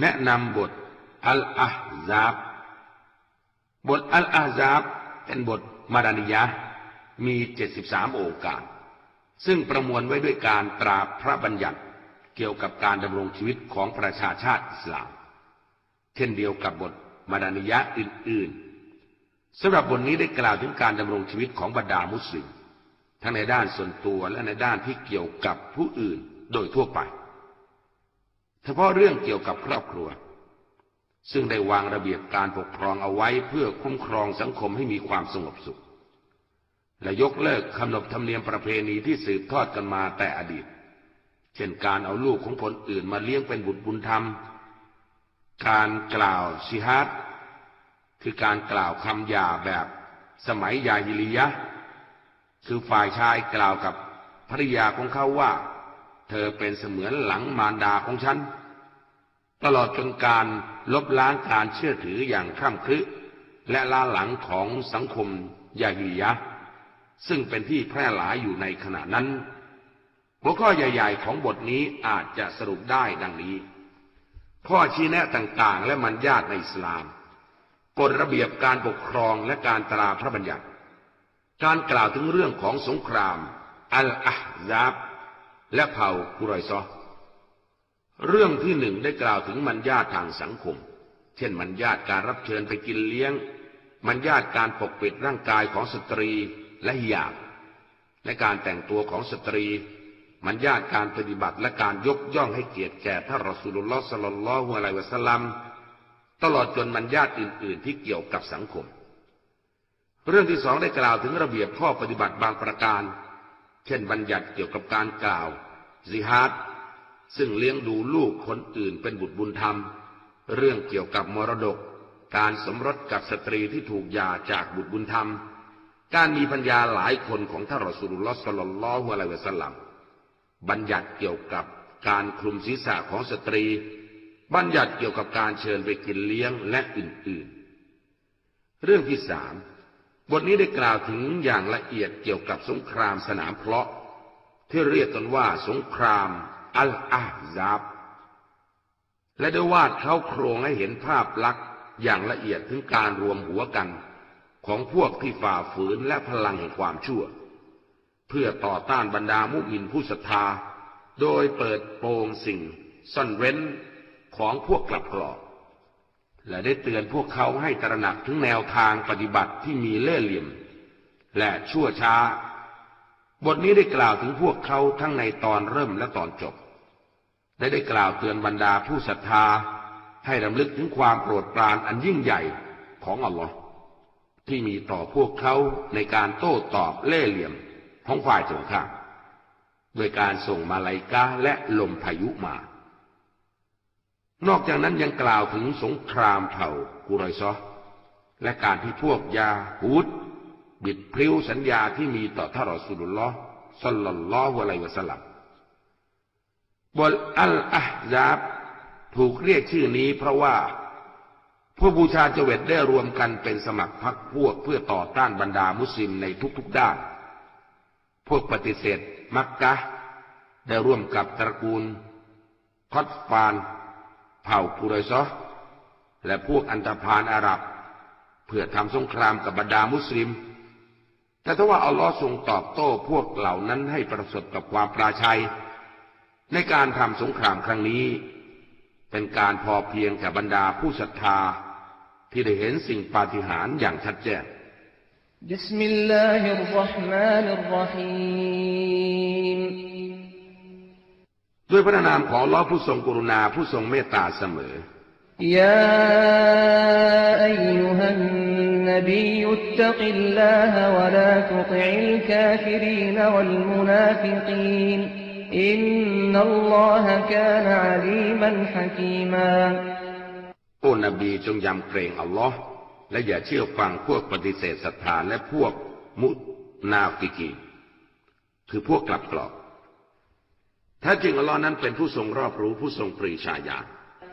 แนะนำบทอัลอาซาบบทอัลอาซาบเป็นบทมาดานิยะมี73โอกาส ซึ่งประมวลไว้ด้วยการตราพระบัญญัติเกี่ยวกับการดำรงชีวิตของประชาชาติอิสลาม เช่นเดียวกับบทมาดานิยะอื่น ๆสำหรับบทนี้ได้กล่าวถึงการดำรงชีวิตของบรรดามุสลิมทั้งในด้านส่วนตัวและในด้านที่เกี่ยวกับผู้อื่นโดยทั่วไป เฉพาะเรื่องเกี่ยวกับครอบครัว ซึ่งได้วางระเบียบการปกครองเอาไว้เพื่อคุ้มครองสังคมให้มีความสงบสุข และยกเลิกขนบธรรมเนียมประเพณีที่สืบทอดกันมาแต่อดีต เช่นการเอาลูกของคนอื่นมาเลี้ยงเป็นบุตรบุญธรรม การกล่าวชิฮัดคือการกล่าวคำหยาแบบสมัยยาฮิลิยะ คือฝ่ายชายกล่าวกับภริยาของเขาว่า เธอเป็นเสมือนหลังมารดาของฉัน ตลอดจนการลบล้างการเชื่อถืออย่างคร่ำครึและล้าหลังของสังคมยาฮิยะ ซึ่งเป็นที่แพร่หลายอยู่ในขณะนั้น หัวข้อใหญ่ ๆ ของบทนี้อาจจะสรุปได้ดังนี้ ข้อชี้แนะต่างๆ และมันญาติในอิสลามกฎระเบียบการปกครองและการตราพระบัญญัติ การกล่าวถึงเรื่องของสงคราม อัลอะห์ซาบ และเผ่ากุร็อยเซาะฮ์เรื่องที่หนึ่งได้กล่าวถึงมารยาททางสังคม เช่นมารยาทการรับเชิญไปกินเลี้ยง มารยาทการปกปิดร่างกายของสตรีและหิญาบและการแต่งตัวของสตรี มารยาทการปฏิบัติและการยกย่องให้เกียรติแก่ท่านรอสูลุลลอฮ์ศ็อลลัลลอฮุอะลัยฮิวะสัลลัมตลอดจนมันญาตอื่น ๆ ที่เกี่ยวกับสังคม เรื่องที่สองได้กล่าวถึงระเบียบข้อปฏิบัติบางประการ เช่นบัญญัติเกี่ยวกับการกล่าวซิฮาดซึ่งเลี้ยงดูลูกคนอื่นเป็นบุตรบุญธรรม เรื่องเกี่ยวกับมรดก การสมรสกับสตรีที่ถูกยาจากบุตรบุญธรรม การมีพัญญาหลายคนของท่านรอสุลลอฮ์สลลลลอฮุอะลัยวะสัลลัมบัญญัติเกี่ยวกับการคลุมศีรษะของสตรี บัญญัติเกี่ยวกับการเชิญไปกินเลี้ยงและอื่นๆ เรื่องที่สาม บทนี้ได้กล่าวถึงอย่างละเอียดเกี่ยวกับสงครามสนามเพลาะ ที่เรียกกันว่าสงครามอัลอาซาบและได้วาดเขาโครงให้เห็นภาพลักษณ์อย่างละเอียดถึงการรวมหัวกัน ของพวกที่ฝ่าฝืนและพลังแห่งความชั่ว เพื่อต่อต้านบรรดามุมินผู้ศรัทธา โดยเปิดโปงสิ่ง ซ่อนเร้นของพวกกลับกรอก และได้เตือนพวกเขาให้ตระหนักถึงแนวทางปฏิบัติที่มีเล่ห์เหลี่ยม และชั่วช้า บทนี้ได้กล่าวถึงพวกเขาทั้งในตอนเริ่มและตอนจบและได้กล่าวเตือนบรรดาผู้ศรัทธา ให้รำลึกถึงความโปรดปรานอันยิ่งใหญ่ของอัลลอฮ์ที่มีต่อพวกเขาในการโต้ตอบเล่ห์เหลี่ยมของฝ่ายตรงข้ามโดยการส่งมาลายกาและลมพายุมา นอกจากนั้นยังกล่าวถึงสงครามเผ่ากุรอยซอและการที่พวกยาฮูดบิดพริ้วสัญญาที่มีต่อท่านรอสุลลอฮ์สัลลัลลอฮุอะลัยวะสัลลัมบทอัลอาฮซาบถูกเรียกชื่อนี้เพราะว่าผู้บูชาเจเวตได้รวมกันเป็นสมัครพรรคพวกเพื่อต่อต้านบรรดามุสลิมในทุกๆด้าน พวกปฏิเสธ มักกะ ได้ร่วมกับตระกูลคอตฟาน เผ่ากุรซอและพวกอันธพาลอาหรับ เพื่อทำสงครามกับบรรดามุสลิม แต่ถ้าว่าอัลลอฮ์ทรงตอบโต้พวกเหล่านั้นให้ประสบกับความปราชัย ในการทำสงครามครั้งนี้ เป็นการพอเพียงแก่บรรดาผู้ศรัทธา ที่ได้เห็นสิ่งปาฏิหาริย์อย่างชัดแจ้ง بسم الله الرحمن الرحيم ด้วยพระนามของลอผู้ทรงกรุณาผู้ทรงเมตตาเสมอ يا أيها النبي اتق الله ولا تطع الكافرين والمنافقين إن الله كان عليما حكيما โอ้นบีจงยำเกรงอัลลอฮ์และอย่าเชื่อฟังพวกปฏิเสธศรัทธาและพวกมุนาฟิกี คือพวกกลับกรอก แท้จริงอัลลอฮ์นั้นเป็นผู้ทรงรอบรู้ผู้ทรงปรีชาญาณ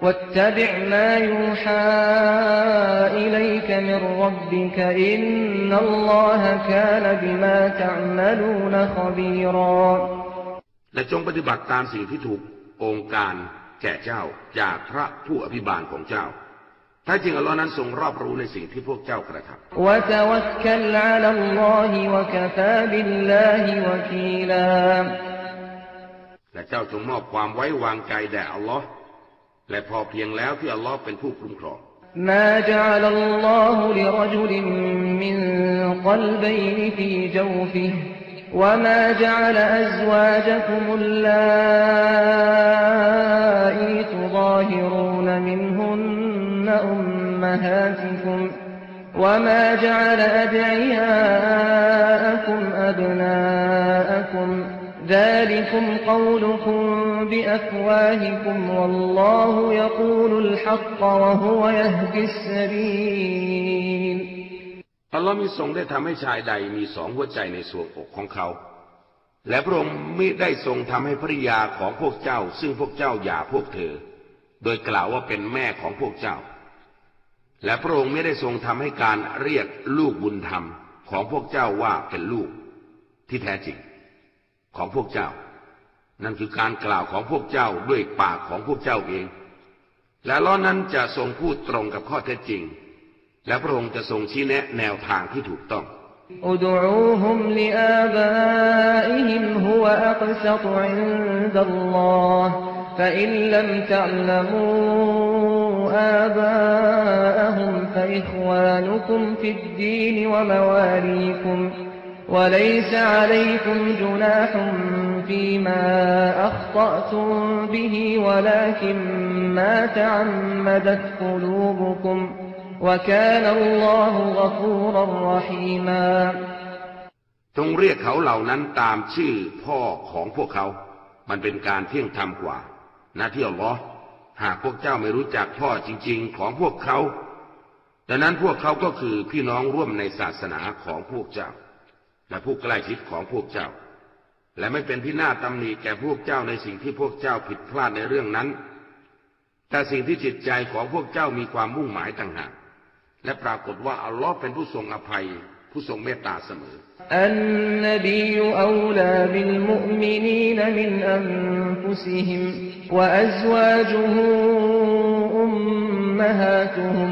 واتبع ما يوحى إليك من ربك إن الله كان بما تعملون خبيرا และจงปฏิบัติตามสิ่งที่ถูกองค์การ แก่เจ้าจากพระผู้อภิบาลของเจ้าแท้จริงอัลลอฮ์นั้นทรงรอบรู้ในสิ่งที่พวกเจ้ากระทำ เจ้าจงมอบความไว้วางใจแด่อัลลอฮ์และพอเพียงแล้วที่อัลลอฮ์เป็นผู้คุ้มครอง ما جعل الله لرجل من قلبين في جوفه وما جعل أزواجكم اللائي تظاهرون منهن أمهاتكم وما جعل أدعياءكم أبناءكم ذلكم قولكم بأفواهكم والله يقول الحق وهو يهدي السبيل อัลลอฮ์มิทรงได้ทำให้ชายใดมีสองหัวใจในส่วงอกของเขา และพระองค์มิได้ทรงทำให้ภริยาของพวกเจ้า ซึ่งพวกเจ้าหย่าพวกเธอ โดยกล่าวว่าเป็นแม่ของพวกเจ้า และพระองค์ไม่ได้ทรงทำให้การเรียกลูกบุญธรรมของพวกเจ้าว่าเป็นลูกที่แท้จริง ของพวกเจ้า นั่นคือการกล่าวของพวกเจ้าด้วยปากของพวกเจ้าเอง และล้อนั้นจะทรงพูดตรงกับข้อเท็จจริง และพระองค์จะทรงชี้แนะแนวทางที่ถูกต้อง ادعوهم لآبائهم هو أقسط عند الله فإن لم تعلموا آباءهم فإخوانكم في الدين ومواليكم وليس عليكم جناح فيما أخطأتم به ولكن ما تعمدت قلوبكم وكان الله غفورا رحيما จงเรียกเขาเหล่านั้นตามชื่อพ่อของพวกเขา มันเป็นการเที่ยงธรรมกว่าหน้าที่อัลลอฮ์หากพวกเจ้าไม่รู้จักพ่อจริง ๆ ของพวกเขา ดังนั้นพวกเขาก็คือพี่น้องร่วมในศาสนาของพวกเจ้า และผู้ใกล้ชิดของพวกเจ้า และไม่เป็นพินาตำหนิแก่พวกเจ้าในสิ่งที่พวกเจ้าผิดพลาดในเรื่องนั้น แต่สิ่งที่จิตใจของพวกเจ้ามีความมุ่งหมายต่างหากและปรากฏว่าอัลลอฮ์เป็นผู้ทรงอภัย ผู้ทรงเมตตาเสมออันนบีอัลลาบิลมุมินีนมินอันฟุซิฮิมวะอัซวาจุฮุอุมมะฮาตุฮุม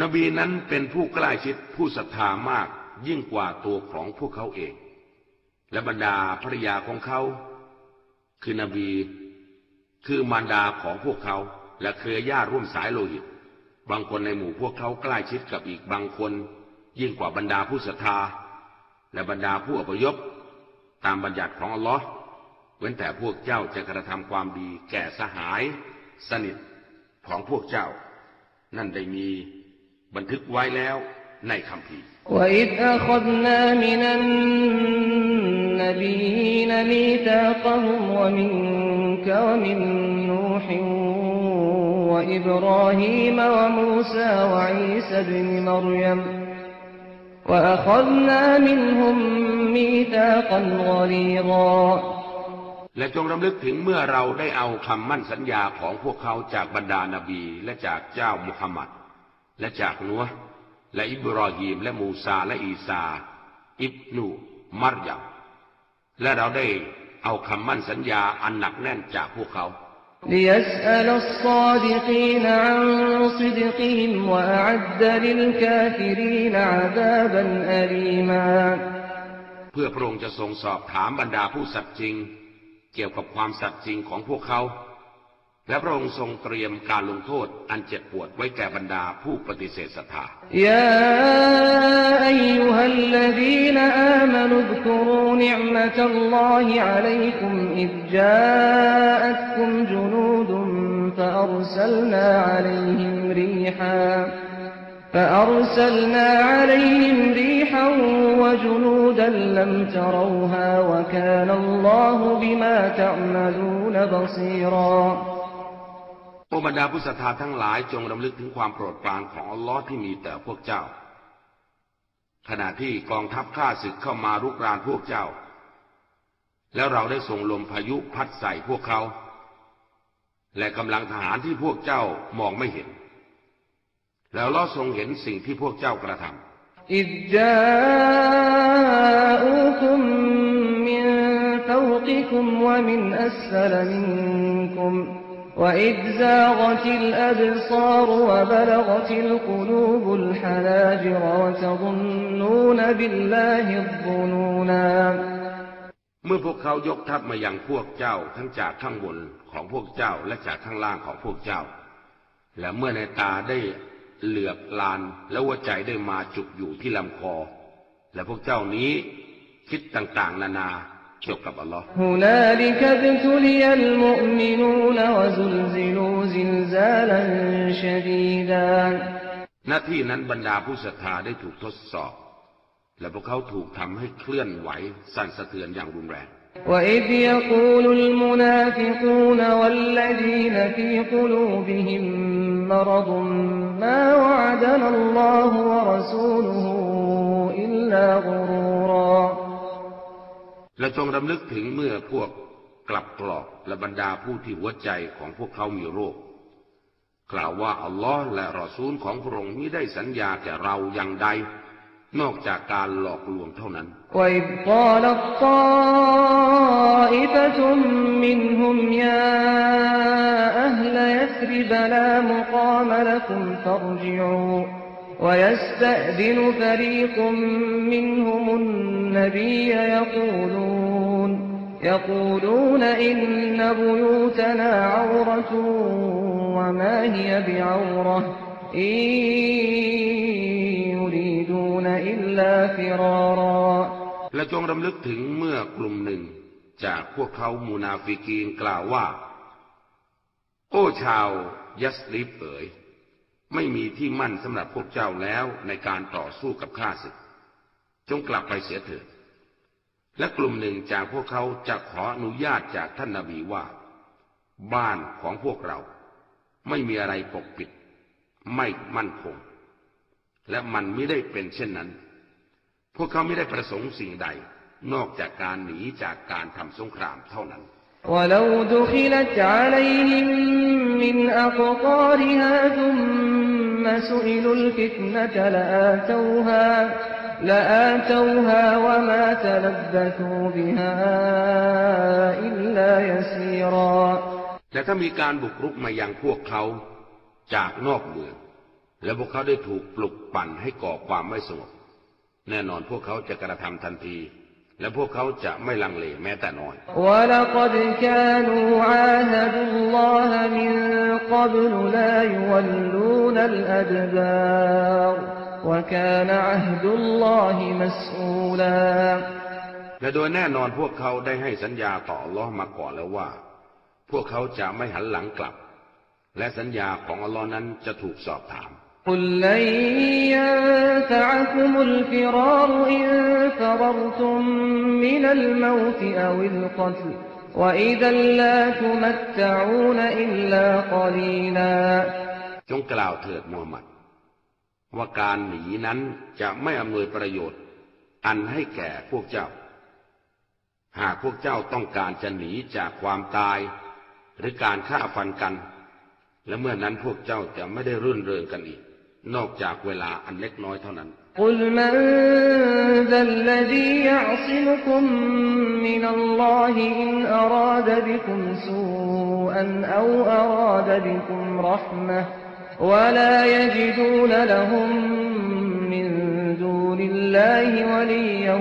นบีนั้นเป็นผู้ใกล้ชิดผู้ศรัทธามากยิ่งกว่าตัวของพวกเขาเอง และบรรดาภรรยาของเขา คือนบี คือมารดาของพวกเขา และเครือญาติร่วมสายโลหิต บางคนในหมู่พวกเขาใกล้ชิดกับอีกบางคน ยิ่งกว่าบรรดาผู้ศรัทธา และบรรดาผู้อพยพ ตามบัญญัติของอัลลอฮ์เว้นแต่พวกเจ้าจะกระทำความดีแก่สหาย สนิทของพวกเจ้า นั่นได้มี บันทึกไว้แล้วในคำพีร์ وإذ أخذنا من النبيين ميثاقهم ومنك ومن نوح وإبراهيم وموسى وعيسى ابن مريم وأخذنا منهم ميثاقا غليظا และจงรำลึกถึงเมื่อเราได้เอาคำมั่นสัญญาของพวกเขาจากบรรดานาบี และจากเจ้ามุฮัมมัด และจากนัวและอิบรอฮีมและมูซาและอีซา อิบนูมารยับและเราได้เอาคำมั่นสัญญาอันหนักแน่นจากพวกเขาเพื่อพระองค์จะทรงสอบถามบรรดาผู้สัตย์จริง เกี่ยวกับความสัตย์จริงของพวกเขา และพระองค์ทรงเตรียมการลงโทษอันเจ็บปวดไว้แก่บรรดาผู้ปฏิเสธศรัทธา يا أيها الذين آمنوا اذكروا نعمة الله عليكم إذ جاءتكم جنود فأرسلنا عليهم ريحا فأرسلنا عليهم ريحا وجنودا لم تروها وكان الله بما تعملون بصيرا โอ บรรดาผู้ศรัทธาทั้งหลายจงรำลึกถึงความโปรดปรานของอัลลอฮ์ที่มีแต่พวกเจ้า ขณะที่กองทัพข้าศึกเข้ามารุกรานพวกเจ้า แล้วเราได้ส่งลมพายุพัดใส่พวกเขา และกำลังทหารที่พวกเจ้ามองไม่เห็น แล้วลอทรงเห็นสิ่งที่พวกเจ้ากระทำอิจจาอุคุมมินฟวกิคุมวะมินอัสลมินคุม وإذ زاغت الأبصار وبلغت القلوب الحناجر وتظنون بالله الظنونا เมื่อพวกเขายกทัพมายังพวกเจ้าทั้งจากข้างบนของพวกเจ้าและจากข้างล่างของพวกเจ้า และเมื่อในตาได้เหลือบลานและหัวใจได้มาจุกอยู่ที่ลำคอ และพวกเจ้านี้คิดต่างๆ นานา เกี่ยวกับอัลลอฮ์ هنالك ابتلي المؤمنون وزلزلوا زلزالا شديدا หน้าที่นั้นบรรดาผู้ศรัทธาได้ถูกทดสอบ และพวกเขาถูกทำให้เคลื่อนไหวสั่นสะเทือนอย่างรุนแรง وإذ يقول المنافقون والذين في قلوبهم مرض ما وعدنا الله ورسوله إلا غرورا และจงรำลึกถึงเมื่อพวกกลับกรอกและบรรดาผู้ที่หัวใจของพวกเขามีโรค กล่าวว่าอัลลอฮ์และรอซูลของพระองค์มิได้สัญญาแก่เราอย่างใด นอกจากการหลอกลวงเท่านั้นและ منهم يا أهل يثرب لا مقام لكم فارجعوا ويستأذن فريق منهم النبي يقولون يقولون إن بيوتنا عورة وما هي بعورة إن يريدون إلا فرارا และจงรำลึกถึงเมื่อกลุ่มหนึ่ง จากพวกเขามูนาฟิกีนกล่าวว่า โอ้ชาวยัสริบเอ๋ย ไม่มีที่มั่นสำหรับพวกเจ้าแล้วในการต่อสู้กับข้าศึก จงกลับไปเสียเถิด และกลุ่มหนึ่งจากพวกเขาจะขออนุญาตจากท่านนาบีว่า บ้านของพวกเรา ไม่มีอะไรปกปิด ไม่มั่นคง และมันไม่ได้เป็นเช่นนั้น พวกเขาไม่ได้ประสงค์สิ่งใด นอกจากการหนีจากการทำสงครามเท่านั้น ولو دخلت عليهم من أقطارها ثم سئلوا الفتنة لآتوها لآتوها وما تلبثوا بها إلا يسيرا แต่ถ้ามีการบุกรุกมายังพวกเขาจากนอกเมือง และพวกเขาได้ถูกปลุกปั่นให้ก่อความไม่สงบ แน่นอนพวกเขาจะกระทำทันที และพวกเขาจะไม่ลังเลแม้แต่น้อย และโดยแน่นอนพวกเขาได้ให้สัญญาต่อลอมาก่อนแล้วว่า พวกเขาจะไม่หันหลังกลับ และสัญญาของอัลลอฮ์นั้นจะถูกสอบถาม قل لن ينفعكم الفرار إن فررتم من الموت أو القتل وإذا لا تمتعون إلا قليلا จงกล่าวเถิดมูฮัมหมัด ว่าการหนีนั้นจะไม่อำนวยประโยชน์ อันให้แก่พวกเจ้า หากพวกเจ้าต้องการจะหนีจากความตาย หรือการฆ่าฟันกัน และเมื่อนั้นพวกเจ้าจะไม่ได้รื่นเริงกันอีก นอกจากเวลาอันเล็กน้อยเท่านั้น قل من ذا الذي يعصمكم من الله إن أراد بكم سوءا أو أراد بكم رحمة ولا يجدون لهم من دون الله وليا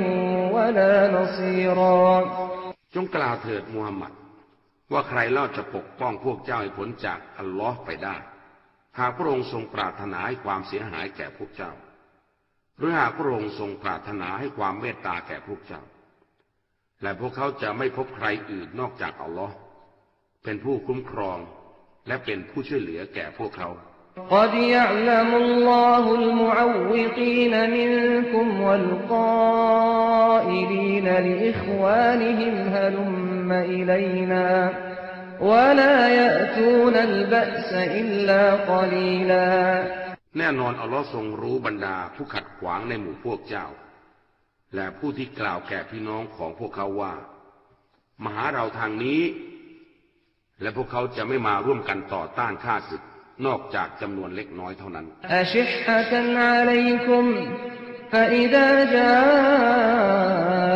ولا نصيرا จงกล่าวเถิดมูฮัมหมัด ว่าใครเล่าจะปกป้องพวกเจ้าให้พ้นจากอัลลอฮ์ไปได้ หากพระองค์ทรงปรารถนาให้ความเสียหายแก่พวกเจ้า หรือหากพระองค์ทรงปรารถนาให้ความเมตตาแก่พวกเจ้า และพวกเขาจะไม่พบใครอื่นนอกจากอัลลอฮ์เป็นผู้คุ้มครองและเป็นผู้ช่วยเหลือแก่พวกเขา قد แน่นอนอัลลอฮ์ทรงรู้บรรดาผู้ขัดขวางในหมู่พวกเจ้า และผู้ที่กล่าวแก่พี่น้องของพวกเขาว่า มาหาเราทางนี้ และพวกเขาจะไม่มาร่วมกันต่อต้านข้าศึก นอกจากจำนวนเล็กน้อยเท่านั้น أشحة عليكم فإذا جاء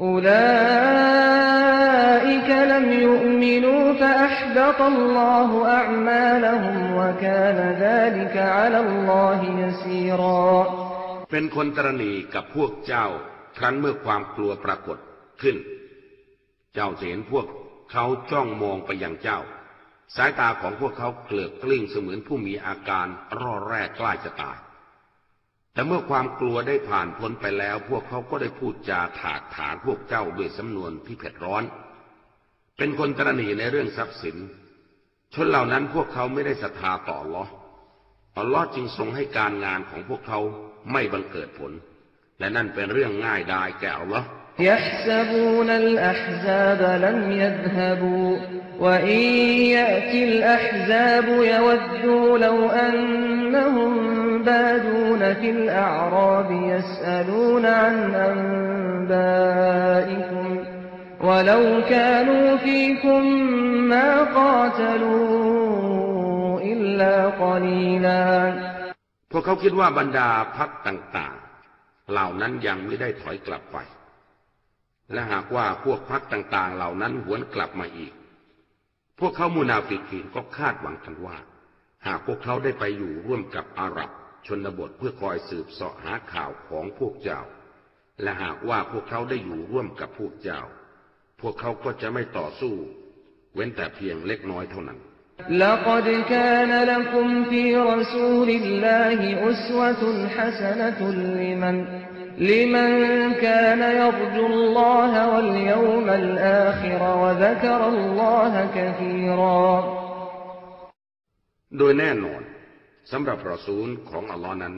أولئك لم يؤمنوا فأحبط الله أعمالهم وكان ذلك على الله يسيرا เป็นคนตรณีกับพวกเจ้า ครั้นเมื่อความกลัวปรากฏขึ้น เจ้าจะเห็นพวกเขาจ้องมองไปยังเจ้า สายตาของพวกเขาเกลือกกลิ้งเสมือนผู้มีอาการร่อแรกใกล้จะตาย แต่เมื่อความกลัวได้ผ่านพ้นไปแล้ว พวกเขาก็ได้พูดจาถากถางพวกเจ้าด้วยสำนวนที่เผ็ดร้อน เป็นคนตรณีในเรื่องทรัพย์สิน ชนเหล่านั้นพวกเขาไม่ได้ศรัทธาต่ออัลลอฮ์อัลลอฮ์จึงทรงให้การงานของพวกเขาไม่บังเกิดผล และนั่นเป็นเรื่องง่ายดายแก่อัลลอฮ์ يحسبون الأحزاب لم يذهبوا وإن يأتي الأحزاب يودوا لو أنهم بادون في الأعراب يسألون عن أنبائكم ولو كانوا فيكم ما قاتلوا إلا قليلا พวกเขาคิดว่าบรรดาพักต่างๆ เหล่านั้นยังไม่ได้ถอยกลับไป และหากว่าพวกพักต่างๆ เหล่านั้นหวนกลับมาอีก พวกเขามูนาฟิกีนก็คาดหวังกันว่า หากพวกเขาได้ไปอยู่ร่วมกับอาหรับ ชนบทเพื่อคอยสืบเสาะหาข่าวของพวกเจ้า และหากว่าพวกเขาได้อยู่ร่วมกับพวกเจ้า พวกเขาก็จะไม่ต่อสู้ เว้นแต่เพียงเล็กน้อยเท่านั้น لقد كان لكم في رسول الله أسوة حسنة لمن لمن كان يرجو الله واليوم الآخر وذكر الله كثيرا โดยแน่นอน สำหรับรอซูลของอัลลอฮ์นั้น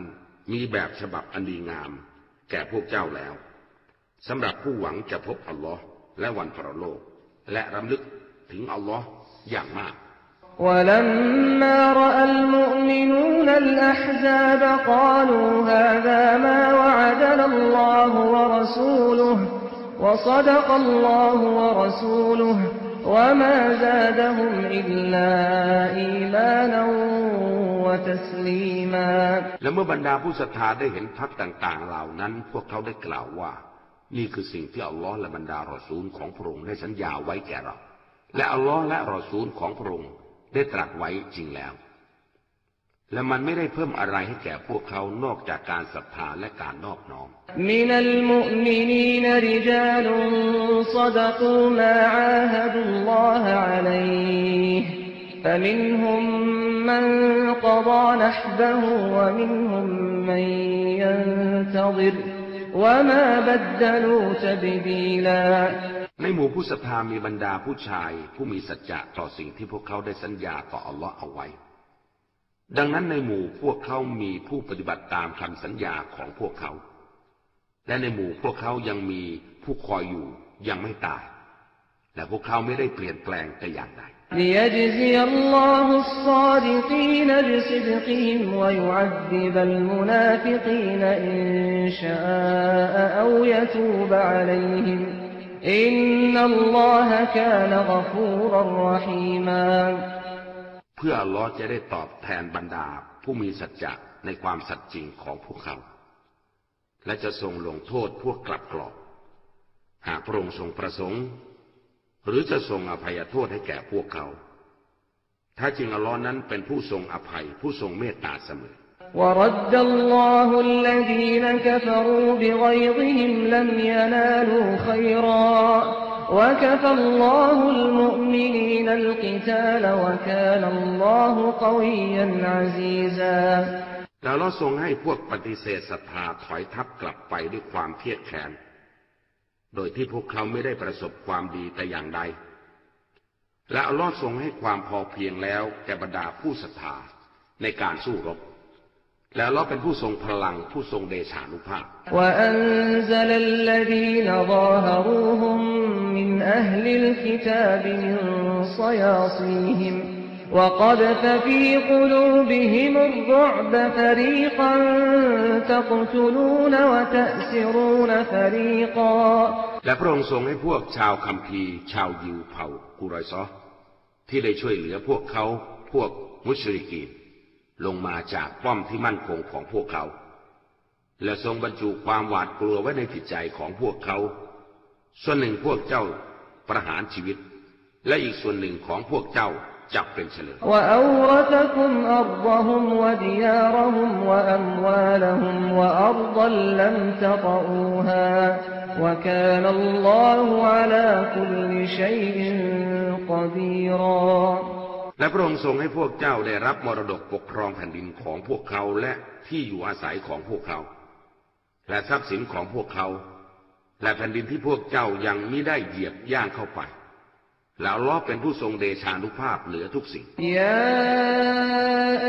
มีแบบฉบับอันดีงาม แก่พวกเจ้าแล้วสำหรับผู้หวังจะพบอัลลอฮ์และวันปรโลก และรำลึกถึงอัลลอฮ์อย่างมาก ولما رأى المؤمنون الأحزاب قالوا هذا ما وعدنا الله ورسوله وصدق الله ورسوله وما زادهم إلا إيمانا وتسليما และเมื่อบรรดาผู้ศรัทธาได้เห็นพักต่างๆ เหล่านั้น พวกเขาได้กล่าวว่า นี่คือสิ่งที่อัลลอฮ์และบรรดารอซูลของพระองค์ได้สัญญาไว้แก่เรา และอัลลอฮ์และรอซูลของพระองค์ได้ตรัสไว้จริงแล้ว และมันไม่ได้เพิ่มอะไรให้แก่พวกเขานอกจากการศรัทธาและการนอบน้อมมินัลมุมินีนริจาลุซดกูมาอาฮดุลลอฮะอะลัยฮ์ม من قضى نحبه ومنهم من ينتظر وما بدلوا تبديلا ในหมู่ผู้ศรัทธามีบรรดาผู้ชาย ผู้มีสัจจะต่อสิ่งที่พวกเขาได้สัญญาต่ออัลลอฮ์เอาไว้ ดังนั้นในหมู่พวกเขามีผู้ปฏิบัติตามคำสัญญาของพวกเขา และในหมู่พวกเขายังมีผู้คอยอยู่ยังไม่ตาย และพวกเขาไม่ได้เปลี่ยนแปลงแต่อย่างใด ليجزي الله الصادقين بصدقهم ويعذب المنافقين إن شاء أو يتوب عليهم إن الله كان غفورا رحيما เพื่ออัลลอฮ์จะได้ตอบแทนบรรดาผู้มีสัจจะในความสัตย์จริงของพวกเขา และจะทรงลงโทษพวกกลับกรอก หากพระองค์ทรงประสงค์ หรือจะทรงอภัยโทษให้แก่พวกเขา ถ้าจริงอัลลอฮ์นั้นเป็นผู้ทรงอภัยผู้ทรงเมตตาเสมอ ورد الله الذين كفروا بغيظهم لم ينالوا خيرا وكفى الله المؤمنين القتال وكان الله قويا عزيزا แล้วเราทรงให้พวกปฏิเสธศรัทธาถอยทับกลับไปด้วยความเครียดแค้น โดยที่พวกเขาไม่ได้ประสบความดีแต่อย่างใด และอลอดทรงให้ความพอเพียงแล้วแก่บรรดาผู้ศรัทธาในการสู้รบ แล้วเราเป็นผู้ทรงพลังผู้ทรงเดชานุภาพและ من أهل الكتاب من صياصيهم وقذف في قلوبهم الرعب فريقا تقتلون وتأسرون فريقا และพระองค์ทรงให้พวกชาวคัมภีร์ชาวยิวเผ่ากุไรซอที่ได้ช่วยเหลือพวกเขาพวกมุชริกีนลงมาจากป้อมที่มั่นคงของพวกเขา และทรงบรรจุความหวาดกลัวไว้ในจิตใจของพวกเขา ส่วนหนึ่งพวกเจ้าประหารชีวิต และอีกส่วนหนึ่งของพวกเจ้า จัเป็นเฉลยและพระองค์ทรงให้พวกเจ้าได้รับมรดกปกครองแผ่นดินของพวกเขาและที่อยู่อาศัยของพวกเขา และทรัพย์สินของพวกเขา และแผ่นดินที่พวกเจ้ายังไม่ได้เหยียบย่างเข้าไป แล้วล้อฮ์เป็นผู้ทรงเดชานุภาพเหนือทุกสิ่ง يا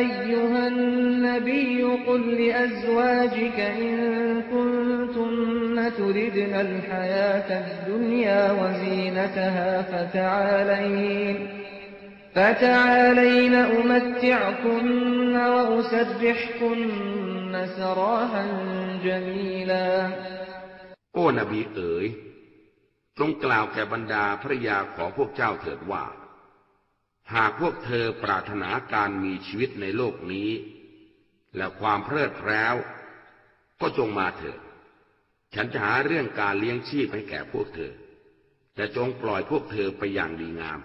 أيها النبي قل لأزواجك إن كنتن تردن الحياة الدنيا وزينتها فتعالين فتعالين أمتعكن وأسرحكن سراحا جميلا โอ้นบีเอ๋ย จงกล่าวแก่บรรดาภรยาของพวกเจ้าเถิดว่า หากพวกเธอปรารถนาการมีชีวิตในโลกนี้ และความเพลิดเพล้ว ก็จงมาเถิด ฉันจะหาเรื่องการเลี้ยงชีพให้แก่พวกเธอ แต่จงปล่อยพวกเธอไปอย่างดีงาม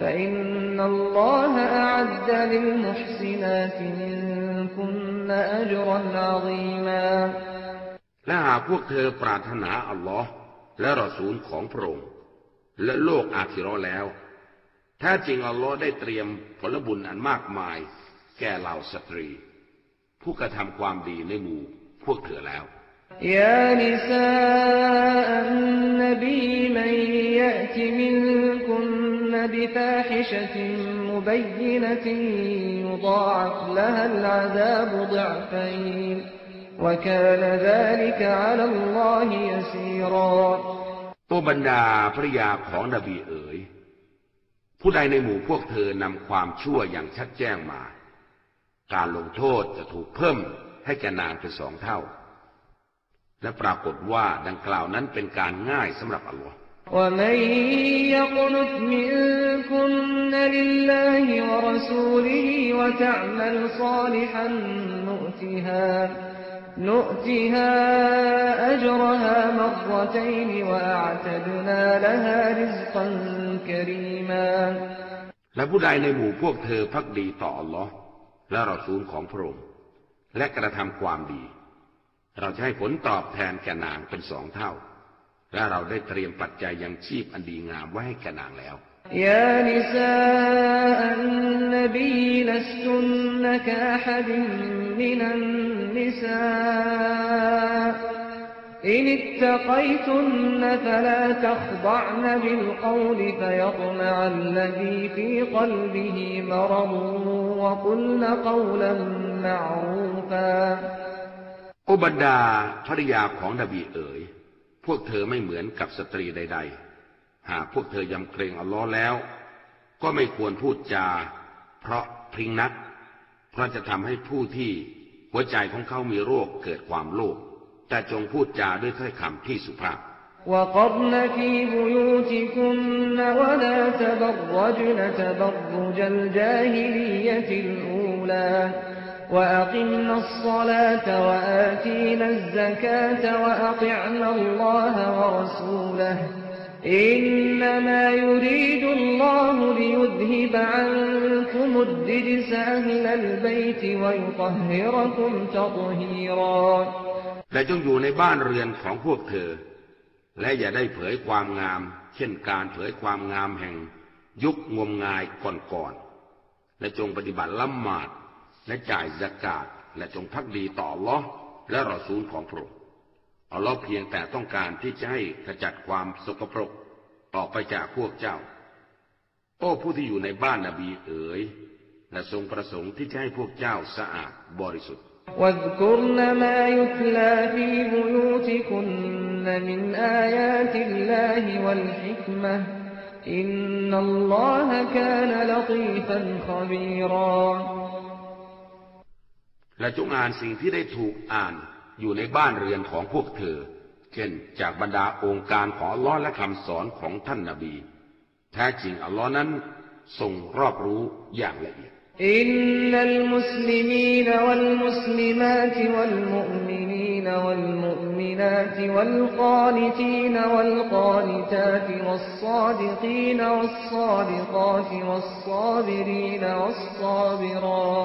فإن الله أعد للمحسنات منكن أجرا عظيما และหากพวกเธอปรารถนาอัลลอฮ์และรอซูลของพระองค์และโลกอาคิเราะห์แล้วแท้จริงอัลลอฮ์ได้เตรียมผลบุญอันมากมาย แก่เหล่าสตรี ผู้กระทำความดีในหมู่พวกเธอแล้ว يا نساء النبي من يأت منكن بفاحشة مبينة يضاعف لها العذاب ضعفين وكان ذلك على الله يسيرا โอบรรดาภริยาของนบีเอ๋ย ผู้ใดในหมู่พวกเธอนำความชั่วอย่างชัดแจ้งมา การลงโทษจะถูกเพิ่มให้แก่นางเป็นสองเท่า และปรากฏว่าดังกล่าวนั้นเป็นการง่ายสำหรับอัลลอฮ์ ومن يقنت منكن لله ورسوله وتعمل صالحا نؤتها نؤتها أجرها مرتين وأعتدنا لها رزقا كريما และผู้ใดในหมู่พวกเธอพักดีต่ออัลลอฮ์และรอซูลของพระองค์และกระทำความดี เราจะให้ผลตอบแทนแก่นางเป็นสองเท่า และเราได้เตรียมปัจจัยยังชีพอันดีงามไว้ให้แก่นางแล้ว يا نساء النبي لستن كأحد من النساء إن اتقيتن فلا تخضعن بالقول فيطمع الذي في قلبه مرض وقلن قولا معروفا โอบรรดาภริยาของนบีเอ๋ย พวกเธอไม่เหมือนกับสตรีใด ๆ หากพวกเธอยำเกรงอัลลอฮ์แล้ว ก็ไม่ควรพูดจา เพราะพริ้งนัก เพราะจะทำให้ผู้ที่หัวใจของเขามีโรคเกิดความโลภ แต่จงพูดจาด้วยถ้อยคำที่สุภาพ وقرن في بيوتكن ولا تبرجن تبرج الجاهلية الأولى وأقمنا الصلاة وآتينا الزكاة وأطعنا الله ورسوله إنما يريد الله ليذهب عنكم الرجس أهل البيت ويطهركم تطهيرا และจงอยู่ในบ้านเรือนของพวกเธอ และอย่าได้เผยความงาม เช่นการเผยความงามแห่ง ยุคงมงายก่อนๆและจงปฏิบัติละหมาด และจ่ายสกาดและจงพักดีต่อลอและรอซูลของพระองค์อาลลอเพียงแต่ต้องการที่จะให้ขจัดความสกปรกออกไปจากพวกเจ้า โอ้ผู้ที่อยู่ในบ้านนบีเอ๋ยและทรงประสงค์ที่จะให้พวกเจ้าสะอาดบริสุทธิ์إن الله كان لطيفا خبيرا และจงอ่านสิ่งที่ได้ถูกอ่านอยู่ในบ้านเรือนของพวกเธอ เช่น จากบรรดาโองการของอัลอฮ์และคำสอนของท่านนาบี แท้จริงอัลลอฮ์นั้นทรงรอบรู้อย่างละเอียด إن المسلمين والمسلمات والمؤمنين والمؤمنات والقانتين والقانتات والصادقين والصادقات والصابرين والصابرา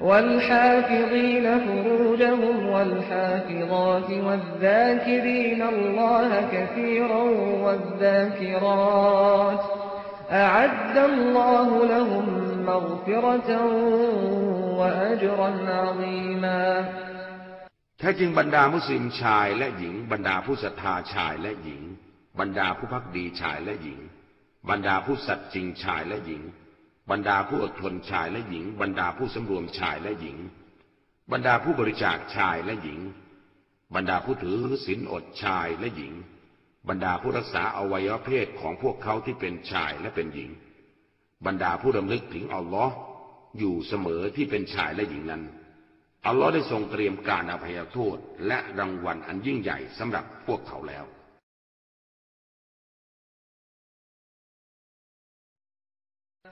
والحافظين فروجهم والحافظات والذاكرين الله كثيرا والذاكرات أعد الله لهم مغفرة وأجرا عظيما แท้จริงบรรดามุสลิมชายและหญิง บรรดาผู้ศรัทธาชายและหญิง บรรดาผู้พักดีชายและหญิง บรรดาผู้สัตย์จริงชายและหญิง บรรดาผู้อดทนชายและหญิง บรรดาผู้สำรวมชายและหญิง บรรดาผู้บริจาคชายและหญิง บรรดาผู้ถือศีลอดชายและหญิง บรรดาผู้รักษาอวัยวะเพศของพวกเขาที่เป็นชายและเป็นหญิง บรรดาผู้ดำลึกถึงอัลลอฮ์อยู่เสมอที่เป็นชายและหญิงนั้นอัลลอฮ์ได้ทรงเตรียมการอภัยโทษและรางวัลอันยิ่งใหญ่สำหรับพวกเขาแล้ว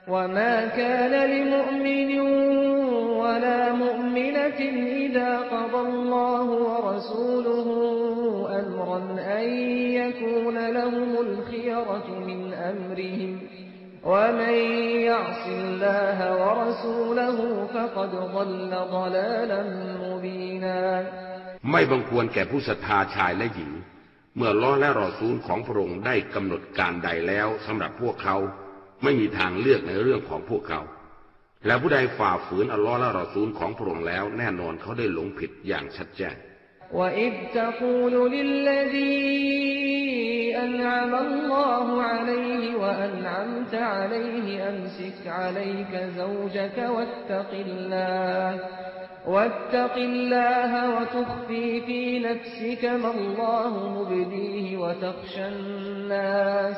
وما كان لمؤمن ولا مؤمنة إذا قضى الله ورسوله أمرا أن يكون لهم الخيرة من أمرهم ومن يعص الله ورسوله فقد ضل ضلالا مبينا ไม่บังควรแก่ผู้ศรัทธาชายและหญิง เมื่อล้อและรอซูลของพระองค์ได้กำหนดการใดแล้วสำหรับพวกเขา ไม่มีทางเลือกในเรื่องของพวกเขา และผู้ใดฝ่าฝืนอัลลอฮ์และรอซูลของพระองค์แล้ว แน่นอนเขาได้หลงผิดอย่างชัดแจ้ง وإذ تقول للذي أنعم الله عليه وأنعمت عليه أمسك عليك زوجك واتق الله واتق الله وتخفي في نفسك ما الله مبديه وتخشى الناس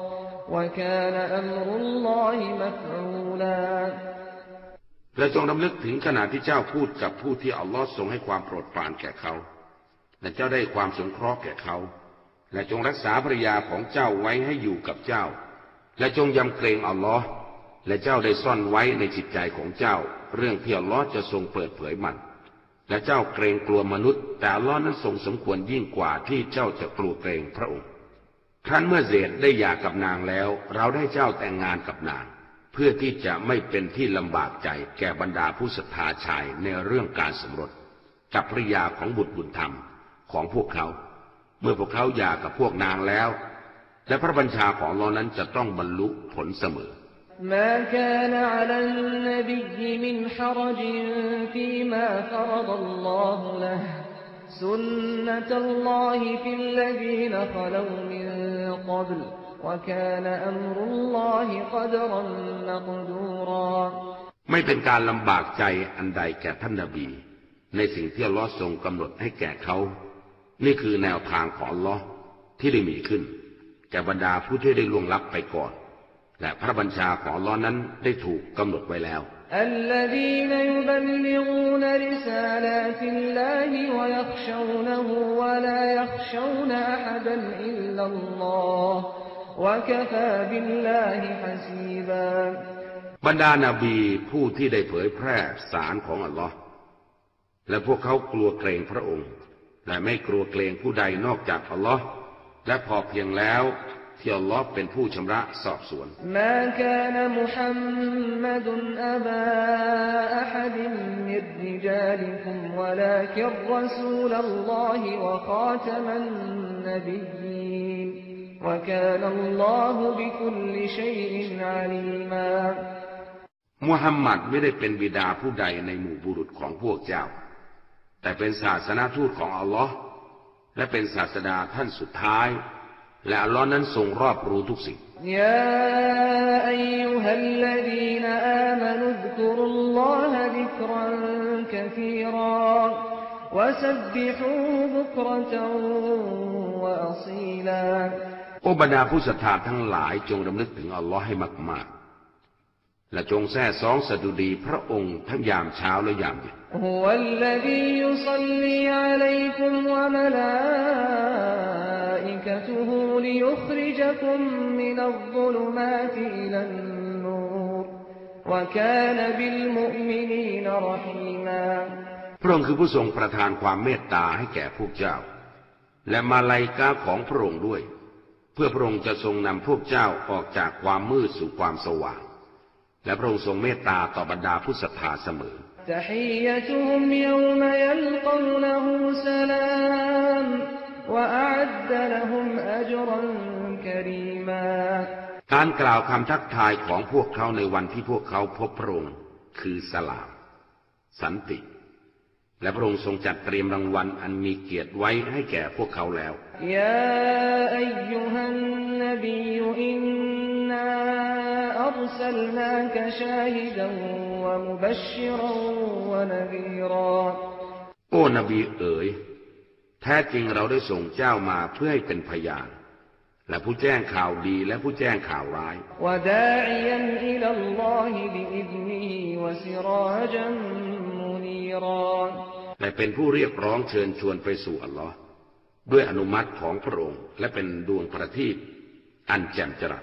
وكان أمر الله مفعولا และจงรำลึกถึงขณะที่เจ้าพูดกับผู้ที่อัลลอฮ์ทรงให้ความโปรดปรานแก่เขา และเจ้าได้ความสงเคราะห์แก่เขา และจงรักษาภรยาของเจ้าไว้ให้อยู่กับเจ้า และจงยำเกรงอัลลอฮ์และเจ้าได้ซ่อนไว้ในจิตใจของเจ้า เรื่องที่อัลลอฮ์จะทรงเปิดเผยมัน และเจ้าเกรงกลัวมนุษย์ แต่อัลลอฮ์นั้นทรงสมควรยิ่งกว่าที่เจ้าจะกลัวเกรงพระองค์ ครั้นเมื่อเซดได้หย่ากับนางแล้ว เราได้เจ้าแต่งงานกับนาง เพื่อที่จะไม่เป็นที่ลำบากใจแก่บรรดาผู้ศรัทธาชายในเรื่องการสมรสกับภริยาของบุตรบุญธรรมของพวกเขา เมื่อพวกเขาหย่ากับพวกนางแล้ว และพระบัญชาของเรานั้นจะต้องบรรลุผลเสมอ ما كان على النبي من حرج فيما فرض الله له سنة الله في الذين خلوا من قبل وكان أمر الله قدرا مقدورا ไม่เป็นการลำบากใจอันใดแก่ท่านนบี ในสิ่งที่อัลลอฮ์ทรงกำหนดให้แก่เขา นี่คือแนวทางของอัลลอฮ์ที่ได้มีขึ้นแก่บรรดาผู้ที่ได้ล่วงลับไปก่อน และพระบัญชาของอัลลอฮ์นั้นได้ถูกกำหนดไว้แล้ว الذين يبلغون رسالات الله ويخشونه ولا يخشون أحدا إلا الله وكفى بالله حسيبا บรรดานาบีผู้ที่ได้เผยแพร่สารของอัลลอฮ์และพวกเขากลัวเกรงพระองค์ และไม่กลัวเกรงผู้ใดนอกจากอัลลอฮ์และพอเพียงแล้ว ที่อัลลอฮ์เป็นผู้ชำระสอบสวน ما كان محمد أبا أحد من رجالكم ولكن رسول الله وخاتم النبيين وكان الله بكل شيء عليما มุฮัมมัดไม่ได้เป็นบิดาผู้ใดในหมู่บุรุษของพวกเจ้า แต่เป็นศาสนาทูตของอัลลอฮ์และเป็นศาสดาท่านสุดท้าย และอัลลอฮ์นั้นทรงรอบรู้ทุกสิ่ง يا أيها الذين آمنوا اذكروا الله ذكرا كثيرا وسبحوه بكرة وأصيلا โอบรรดาผู้ศรัทธาทั้งหลายจงรำลึกถึงอัลลอฮ์ให้มากๆ และจงแท้สองสดุดีพระองค์ทั้งยามเช้าและยามเย็นพระองค์คือผู้ทรงประทานความเมตตาให้แก่พวกเจ้า และมาลายกาของพระองค์ด้วย เพื่อพระองค์จะทรงนำพวกเจ้าออกจากความมืดสู่ความสว่าง และพระองค์ทรงเมตตาต่อบรรดาผู้ศรัทธาเสมอ การกล่าวคำทักทายของพวกเขาในวันที่พวกเขาพบพระองค์คือสลาม สันติ และพระองค์ทรงจัดเตรียมรางวัลอันมีเกียรติไว้ให้แก่พวกเขาแล้วยาอายุหันนบีอิน إنا أرسلناك شاهدا ومبشرا ونذيرا โอ้นบีเอ๋ย แท้จริงเราได้ส่งเจ้ามาเพื่อให้เป็นพยาน และผู้แจ้งข่าวดีและผู้แจ้งข่าวร้าย وداعيا إلى الله بإذنه وسراجا منيرا และเป็นผู้เรียกร้องเชิญชวนไปสู่อัลลอฮ์ด้วยอนุมัติของพระองค์ และเป็นดวงประทีปอันแจ่มจรัส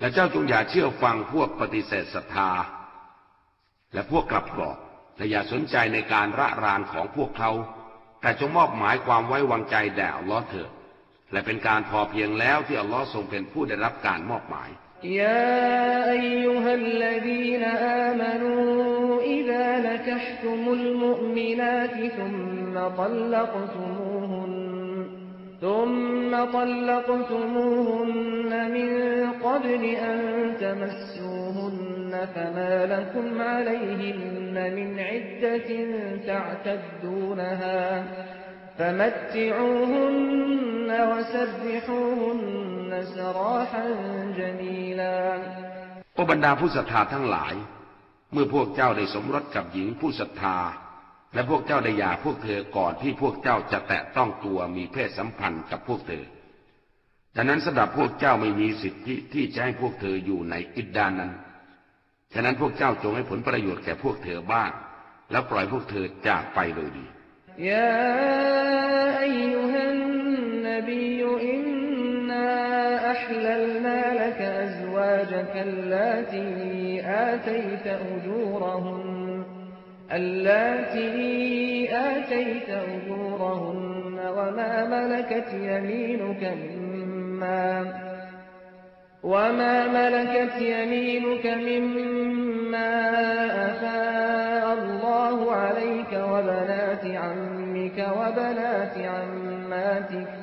และเจ้าจงอย่าเชื่อฟังพวกปฏิเสธศรัทธา และพวกกลับกรอกและอย่าสนใจในการระรานของพวกเขา แต่จงมอบหมายความไว้วางใจแด่อัลลอฮ์เถิดและเป็นการพอเพียงแล้วที่อัลลอฮ์ทรงเป็นผู้ได้รับการมอบหมาย يا أيها الذين آمنوا إذا نكحتم المؤمنات ثم طلقتموهن ثم طلقتموهن من قبل أن تمسوهن فما لكم عليهن من عدة تعتدونها فمتعوهن وسرحوهن سراحا جميلا โอบรรดาผู้ศรัทธาทั้งหลาย เมื่อพวกเจ้าได้สมรสกับหญิงผู้ศรัทธา และพวกเจ้าได้หย่าพวกเธอก่อนที่พวกเจ้าจะแตะต้องตัวมีเพศสัมพันธ์กับพวกเธอดังนั้นสำหรับพวกเจ้าไม่มีสิทธิที่จะให้พวกเธออยู่ในอิดดานนั้น ฉะนั้นพวกเจ้าจงให้ผลประโยชน์แก่พวกเธอบ้าง แล้วปล่อยพวกเธอจากไปโดยดี يا أيها النبي إنا أحللنا لك أزواجك اللاتي آتيت أجورهن اللاتي آتيت أجورهن وما ملكت يمينك مما وما ملكت يمينك مما أفاء الله عليك وبنات عمك وبنات عماتك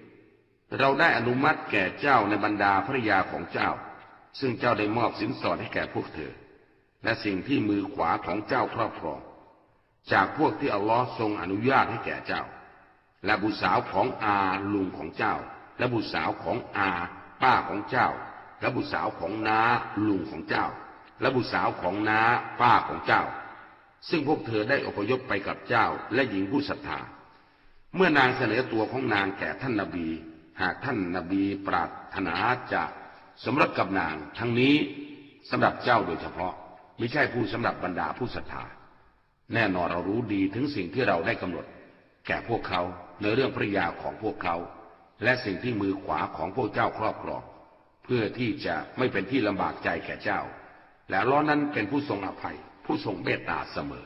เราได้อนุมัติแก่เจ้าในบรรดาภรยาของเจ้า ซึ่งเจ้าได้มอบสินสอดให้แก่พวกเธอ และสิ่งที่มือขวาของเจ้าครอบครอง จากพวกที่อัลลอฮ์ทรงอนุญาตให้แก่เจ้า และบุตรสาวของอาลุงของเจ้า และบุตรสาวของอาป้าของเจ้า และบุตรสาวของน้าลุงของเจ้า และบุตรสาวของน้าป้าของเจ้า ซึ่งพวกเธอได้อพยพไปกับเจ้าและหญิงผู้ศรัทธา เมื่อนางเสนอตัวของนางแก่ท่านนาบี หากท่านนาบีปรารถนาจะสมรสกับนางทั้งนี้สำหรับเจ้าโดยเฉพาะ ไม่ใช่ผู้สำหรับบรรดาผู้ศรัทธาแน่นอนเรารู้ดีถึงสิ่งที่เราได้กำหนด แก่พวกเขาในเรื่องภรยาของพวกเขา และสิ่งที่มือขวาของพวกเจ้าครอบครอง เพื่อที่จะไม่เป็นที่ลำบากใจแก่เจ้า และล้อนั้นเป็นผู้ทรงอภัย ผู้ทรงเมตตาเสมอ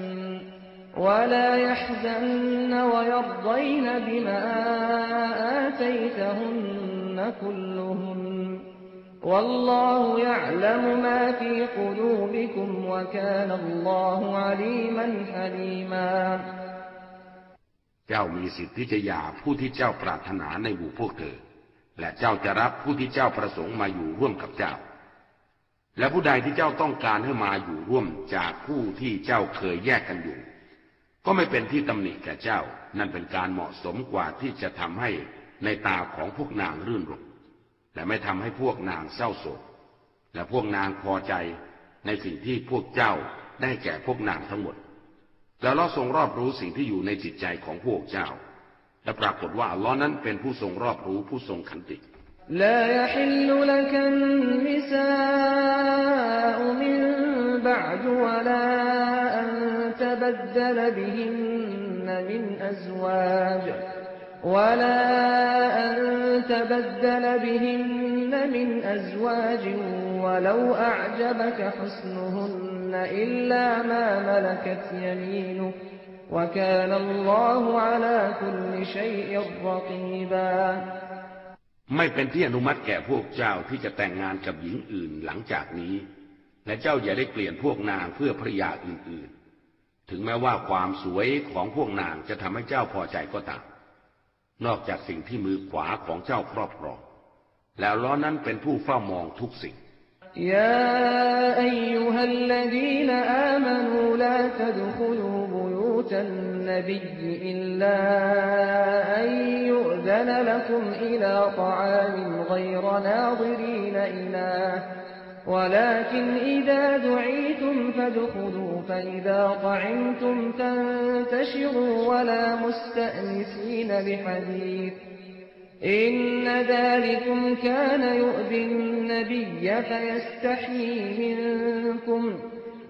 ولا يحزن ويرضين بما آتيتهن كلهن والله يعلم ما في قلوبكم وكان الله عليما حليما เจ้ามีสิทธิ์ที่จะหย่าผู้ที่เจ้าปรารถนาในหมู่พวกเธอ และเจ้าจะรับผู้ที่เจ้าประสงค์มาอยู่ร่วมกับเจ้า และผู้ใดที่เจ้าต้องการให้มาอยู่ร่วมจากผู้ที่เจ้าเคยแยกกันอยู่ ก็ไม่เป็นที่ตำหนิแก่เจ้า นั่นเป็นการเหมาะสมกว่าที่จะทำให้ในตาของพวกนางรื่นรมและไม่ทำให้พวกนางเศร้าโศก และพวกนางพอใจในสิ่งที่พวกเจ้าได้แก่พวกนางทั้งหมด แล้วเราทรงรอบรู้สิ่งที่อยู่ในจิตใจของพวกเจ้า และปรากฏว่าอัลลอฮ์นั้นเป็นผู้ทรงรอบรู้ผู้ทรงขันติ لا يحل لك النساء من بعد ولا أن تبدل بهن من أزواج ولا أن تبدل بهن من أزواج ولو أعجبك حسنهن إلا ما ملكت يمينك وكان الله على كل شيء رقيبا ไม่เป็นที่อนุมัติแก่พวกเจ้าที่จะแต่งงานกับหญิงอื่นหลังจากนี้ และเจ้าอย่าได้เปลี่ยนพวกนางเพื่อภรรยาอื่นๆ ถึงแม้ว่าความสวยของพวกนางจะทำให้เจ้าพอใจก็ตาม นอกจากสิ่งที่มือขวาของเจ้าครอบครอง แล้วล้อนั้นเป็นผู้เฝ้ามองทุกสิ่ง يا أيها الذين آمنوا لا تدخلوا بيوت النبي إلا أن يؤذن لكم إلى طعام غير ناظرين إناه ولكن إذا دعيتم فادخلوا فإذا طعمتم فانتشروا ولا مستأنسين بحديث. إن ذلكم كان يؤذي النبي فيستحيي منكم.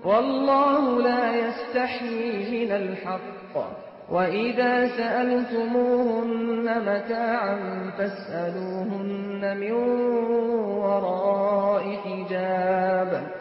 والله لا يستحيي من الحق. وإذا سألتموهن متاعا فاسألوهن من وراء حجاب.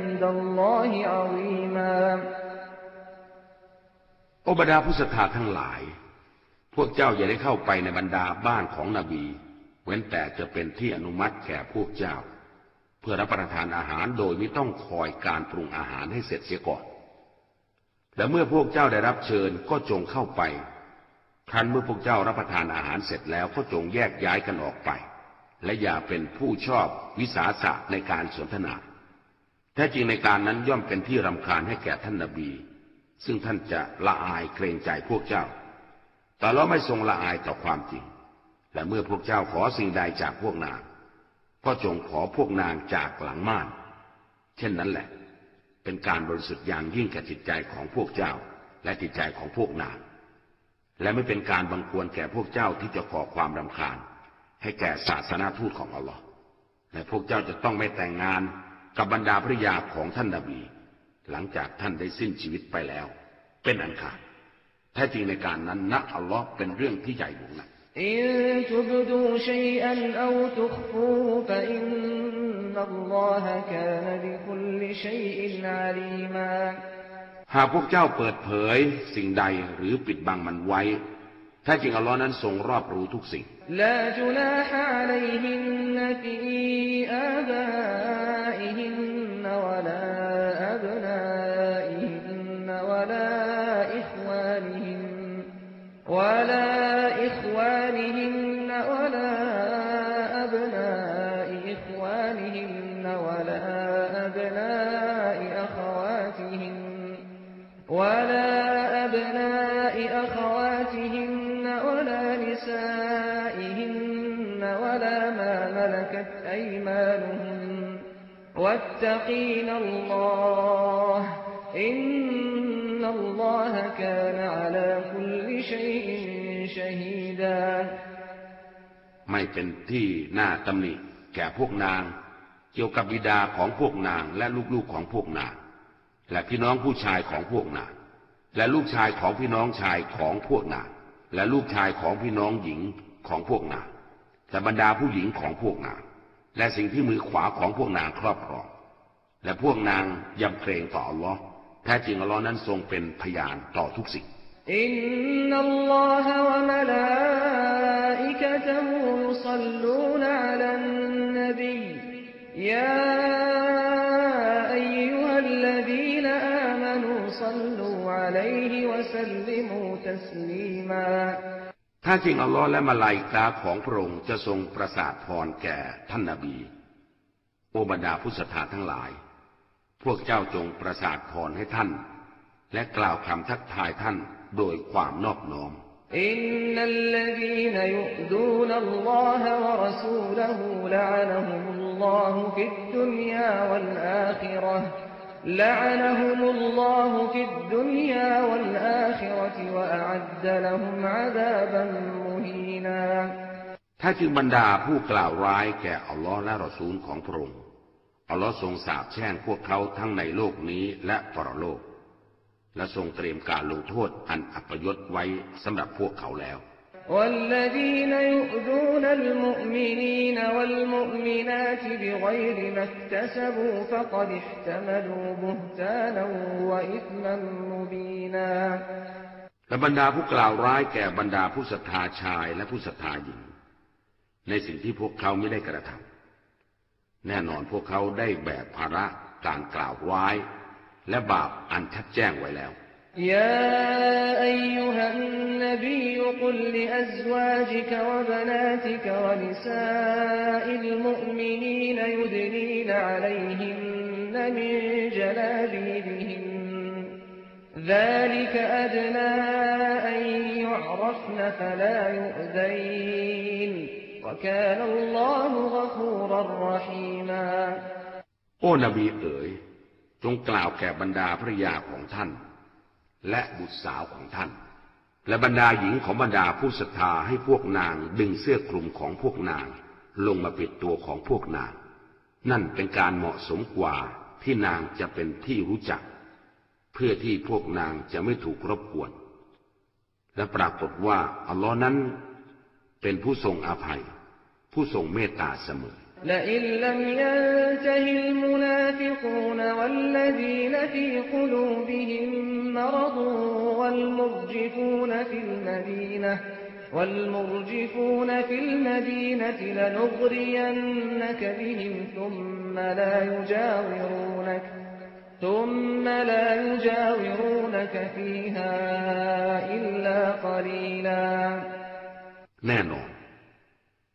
ดอัลลอฮิอาวีมาโอบรดาผู้ศรัทธาทั้งหลาย พวกเจ้าอย่าได้เข้าไปในบรรดาบ้านของนบี เว้นแต่จะเป็นที่อนุมัติแก่พวกเจ้า เพื่อรับประทานอาหารโดยไม่ต้องคอยการปรุงอาหารให้เสร็จเสียก่อน และเมื่อพวกเจ้าได้รับเชิญก็จงเข้าไปครั้นเมื่อพวกเจ้ารับประทานอาหารเสร็จแล้วก็จงแยกย้ายกันออกไป และอย่าเป็นผู้ชอบวิสาสะในการสนทนา แท้จริงในการนั้นย่อมเป็นที่รำคาญให้แก่ท่านนบี ซึ่งท่านจะละอายเกรงใจพวกเจ้า แต่เราไม่ทรงละอายต่อความจริง และเมื่อพวกเจ้าขอสิ่งใดจากพวกนาง ก็จงขอพวกนางจากหลังม่าน เช่นนั้นแหละ เป็นการบริสุทธิ์อย่างยิ่งแก่จิตใจของพวกเจ้า และจิตใจของพวกนาง และไม่เป็นการบังควรแก่พวกเจ้าที่จะก่อความรำคาญ ให้แก่ศาสนาทูตของอัลลอฮ์และพวกเจ้าจะต้องไม่แต่งงาน กับบรรดาภริยาของท่านนาบี หลังจากท่านได้สิ้นชีวิตไปแล้ว เป็นอันขาดแท้จริงในการนั้นนักอัลลอฮ์เป็นเรื่องที่ใหญ่หลวงนะหากพวกเจ้าเปิดเผยสิ่งใดหรือปิดบังมันไว้ถ้าจริงอัลลอฮ์นั้นทรงรอบรู้ทุกสิ่ง لا واتقين الله إن الله كان على كل شيء شهيدا ไม่เป็นที่น่าตำหนิแก่พวกนาง เกี่ยวกับบิดาของพวกนางและลูกๆของพวกนาง และพี่น้องผู้ชายของพวกนาง และลูกชายของพี่น้องชายของพวกนาง และลูกชายของพี่น้องหญิงของพวกนางและบรรดาผู้หญิงของพวกนาง และสิ่งที่มือขวาของพวกนางครอบครอง และพวกนางยำเกรงต่ออัลลอฮ์แท้จริงอัลลอฮ์นั้นทรงเป็นพยานต่อทุกสิ่งอินนัลลอฮะวะมะลาอิกะตะฮูยุศ็ลลูนอะลันนบียาอัยยูฮัลลดีนอามานูศ็ลลูอะลัยฮิวะซัลลิมูตัสลีมา ถ้าจริงอัลลอฮ์และมาลายกาของพระองค์จะทรงประสาทพรแก่ท่านนาบี โอบดาผู้ศรัทธาทั้งหลาย พวกเจ้าจงประสาทพรให้ท่าน และกล่าวคำทักทายท่านโดยความนอบน้อมอินนัลลดีนยุดูนัลลอฮวะรสูลหูลานะฮุมุลลอฮุฟิดดุนยาวัลอาคิเราะ์ لعنهم الله في الدنيا والآخرة وأعد لهم عذابا مهينا ถ้าจึงบรรดาผู้กล่าวร้ายแก่อัลลอฮ์และรอซูลของพระองค์ อัลลอฮ์ทรงสาปแช่งพวกเขาทั้งในโลกนี้และปรโลก และทรงเตรียมการลงโทษอันอัปยศไว้สำหรับพวกเขาแล้ว والذين يؤذون المؤمنين والمؤمنات بغير ما اكتسبوا فقد احتملوا بهتانا وإثما مبينا และบรรดาผู้กล่าวร้ายแก่บรรดาผู้ศรัทธาชายและผู้ศรัทธาหญิง ในสิ่งที่พวกเขาไม่ได้กระทำแน่นอนพวกเขาได้แบกภาระการกล่าวร้าย และบาปอันชัดแจ้งไว้แล้ว يا أيها النبي قل لأزواجك وبناتك ونساء المؤمنين يدنين عليهن من جلابيبهن ذلك أدنى أن يعرفن فلا يؤذين وكان الله غفورا رحيما โอ้นบีเอ๋ยจงกล่าวแก่บรรดาภรยาของท่าน และบุตรสาวของท่าน และบรรดาหญิงของบรรดาผู้ศรัทธาให้พวกนางดึงเสื้อคลุมของพวกนาง ลงมาปิดตัวของพวกนาง นั่นเป็นการเหมาะสมกว่าที่นางจะเป็นที่รู้จัก เพื่อที่พวกนางจะไม่ถูกรบกวน และปรากฏว่าอัลลอฮ์นั้น เป็นผู้ทรงอภัย ผู้ทรงเมตตาเสมอ لئن لم ينته المنافقون والذين في قلوبهم مرض والمرجفون في المدينة والمرجفون في المدينة لنغرينك بهم ثم لا يجاورونك ثم لا يجاورونك فيها إلا قليلا แน่นอน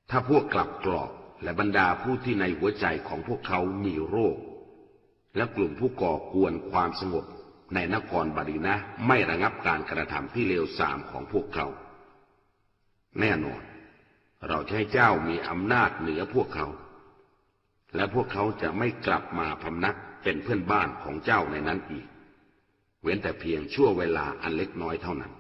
ถ้าพวกกลับกรอก และบรรดาผู้ที่ในหัวใจของพวกเขามีโรค และกลุ่มผู้ก่อกวนความสงบในนครบารีนะไม่ระงับการกระทำที่เลวทรามของพวกเขา แน่นอน เราจะให้เจ้ามีอำนาจเหนือพวกเขา และพวกเขาจะไม่กลับมาพำนักเป็นเพื่อนบ้านของเจ้าในนั้นอีก เว้นแต่เพียงชั่วเวลาอันเล็กน้อยเท่านั้น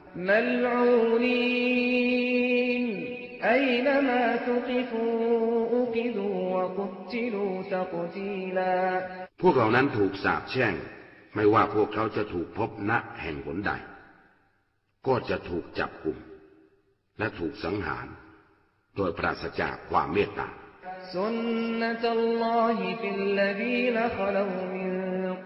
أينما ثقفوا أخذوا وقتلوا تقتيلا พวกเรานั้นถูกสาปแช่ง ไม่ว่าพวกเขาจะถูกพบณแห่งหนใด ก็จะถูกจับกลุ่ม และถูกสังหาร โดยปราศจากความเมตตา سنة الله في الذين خلوا من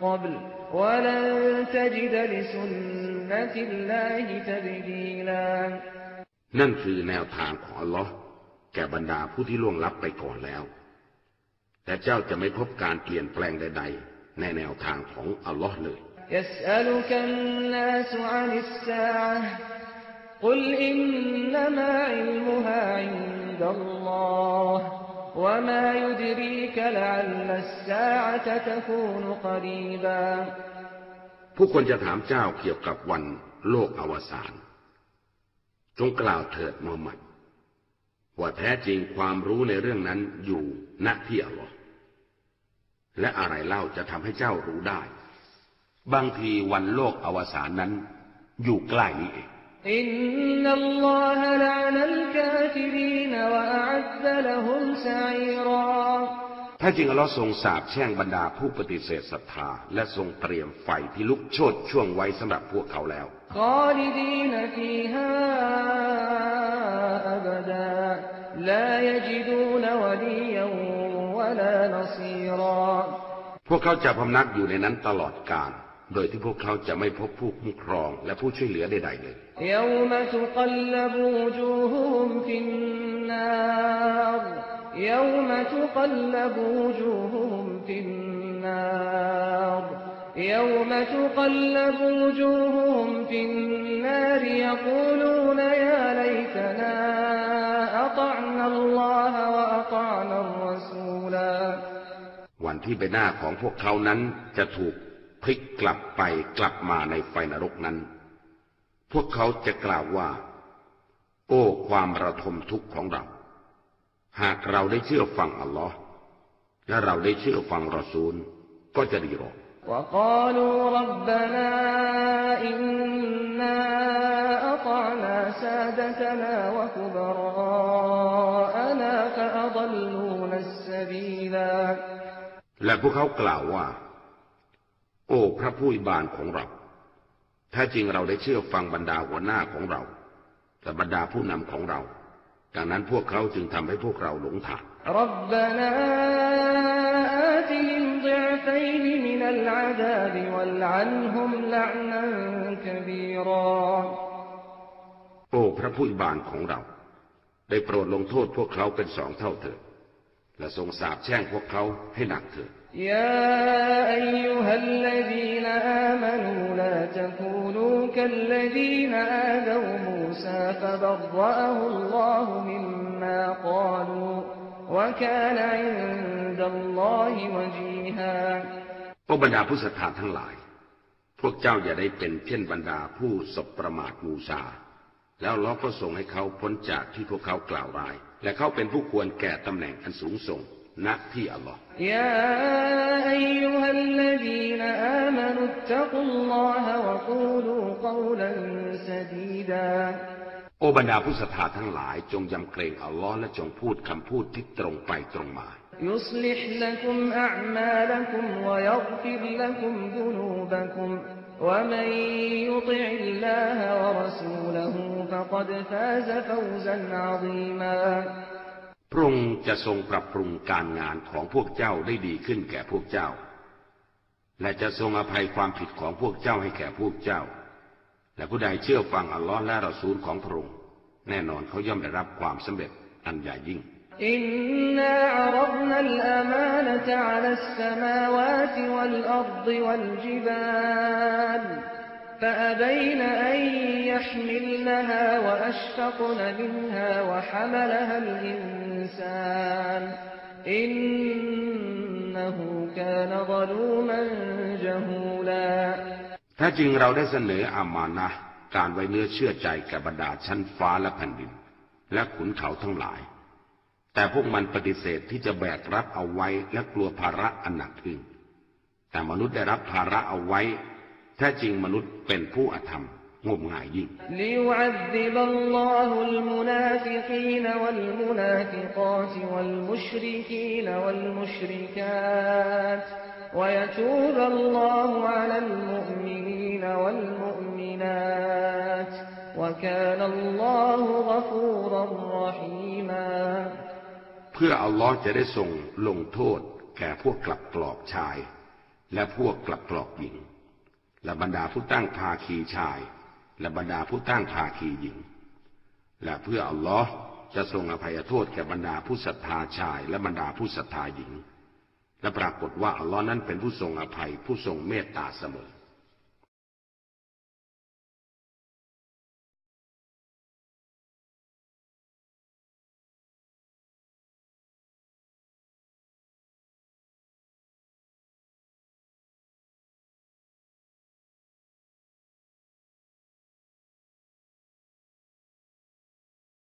قبل ولن تجد لسنة الله تبديلا นั่นคือแนวทางของอัลลอฮ์แก่บรรดาผู้ที่ล่วงลับไปก่อนแล้ว แต่เจ้าจะไม่พบการเปลี่ยนแปลงใด ๆ ในแนวทางของอัลลอฮ์เลย يسألك الناس عن الساعة قل إنما علمها عند الله وما يدريك لعل الساعة تكون قريبا ผู้คนจะถามเจ้าเกี่ยวกับวันโลกอวสาน จงกล่าวเถิดมูฮัมหมัด ว่าแท้จริงความรู้ในเรื่องนั้นอยู่ณที่อัลลอฮ์และอะไรเล่าจะทำให้เจ้ารู้ได้ บางทีวันโลกอวสานนั้น อยู่ใกล้นี้เองإن الله لعن الكافرين وأعد لهم سعيراแท้จริงอัลลอฮ์ทรงสาบแช่งบรรดาผู้ปฏิเสธศรัทธา และทรงเตรียมไฟที่ลุกโชติช่วงไว้สำหรับพวกเขาแล้ว خالدين فيها أبدا لا يجدون وليا ولا نصيرا พวกเขาจะพำนักอยู่ในนั้นตลอดกาล โดยที่พวกเขาจะไม่พบผู้คุ้มครองและผู้ช่วยเหลือใดๆเลย يوم تقلب وجوههم في النار يوم تقلب وجوههم في النار يوم تقلب وجوههم في النار يقولون يا ليتنا أطعنا الله وأطعنا الرسولا วันที่ใบหน้าของพวกเขานั้นจะถูกพลิกกลับไปกลับมาในไฟนรกนั้น พวกเขาจะกล่าวว่า โอ้ ความระทมทุกข์ของเรา หากเราได้เชื่อฟังอัลลอฮ์และเราได้เชื่อฟังรอซูล ก็จะดีหรอก وقالوا ربنا إنا أطعنا سادتنا وكبراءنا فأضلونا السبيلا และพวกเขากล่าวว่า โอ้ พระผู้อิบานของเรา แท้จริงเราได้เชื่อฟังบรรดาหัวหน้าของเรา และบรรดาผู้นำของเรา ดังนั้นพวกเขาจึงทำให้พวกเราหลงทาง ربنا آتهم ضعفين من العذاب والعنهم لعنا كبيرا โอ้พระผู้อิบานของเรา ได้โปรดลงโทษพวกเขาเป็นสองเท่าเถิดและทรงสาปแช่งพวกเขาให้หนักเถิด يا أيها الذين آمنوا لا تكونوا كالذين آذوا موسى فبرأه الله مما قالوا وكان عند الله وجيها โอ้บรรดาผู้ศรัทธาทั้งหลาย พวกเจ้าอย่าได้เป็นเช่นบรรดาผู้สบประมาทมูซา แล้วเราก็ส่งให้เขาพ้นจากที่พวกเขากล่าวร้าย และเขาเป็นผู้ควรแก่ตำแหน่งอันสูงส่งณที่อัลลอฮ์ يا أيها الذين آمنوا اتقوا الله وقولوا قولا سديدا โอบรรดาผู้ศรัทธาทั้งหลาย จงยำเกรงอัลลอฮ์และจงพูดคำพูดที่ตรงไปตรงมา يصلح لكم أعمالكم ويغفر لكم ذنوبكم ومن يطع الله ورسوله فقد فاز فوزا عظيما พระองค์จะทรงปรับปรุงการงานของพวกเจ้าได้ดีขึ้นแก่พวกเจ้า และจะทรงอภัยความผิดของพวกเจ้าให้แก่พวกเจ้า และผู้ใดเชื่อฟังอัลลอฮ์และรอซูลของพระองค์แน่นอนเขาย่อมได้รับความสำเร็จอันใหญ่ยิ่ง إنا عرضنا الأمانة على السماوات والأرض والجبال فأبين أن يحملنها وأشفقن منها وحملها الإنسان إنه كان ظلوما جهولا ถ้าจริงเราได้เสนออามานะการไว้เนื้อเชื่อใจกับรรดาชั้นฟ้าและแผ่นดิน และขุนเขาทั้งหลาย แต่พวกมันปฏิเสธที่จะแบกรับเอาไว้และกลัวภาระอันหนักอึ้งแต่มนุษย์ได้รับภาระเอาไว้แท้จริงมนุษย์เป็นผู้อธรรมงมงายยิ่งลาฟิกีน ويتوب الله على المؤمنين والمؤمنات وكان الله غفورا رحيما เพื่ออัลลอฮ์จะได้ทรงลงโทษ แก่พวกกลับกรอกชาย และพวกกลับกรอกหญิง และบรรดาผู้ตั้งภาคีชาย และบรรดาผู้ตั้งภาคีหญิง และเพื่ออัลลอฮ์จะทรงอภัยโทษแก่บรรดาผู้ศรัทธาชาย และบรรดาผู้ศรัทธาหญิง และปรากฏว่าอัลลอฮ์นั้นเป็นผู้ทรงอภัยผู้ทรงเมตตาเสมอ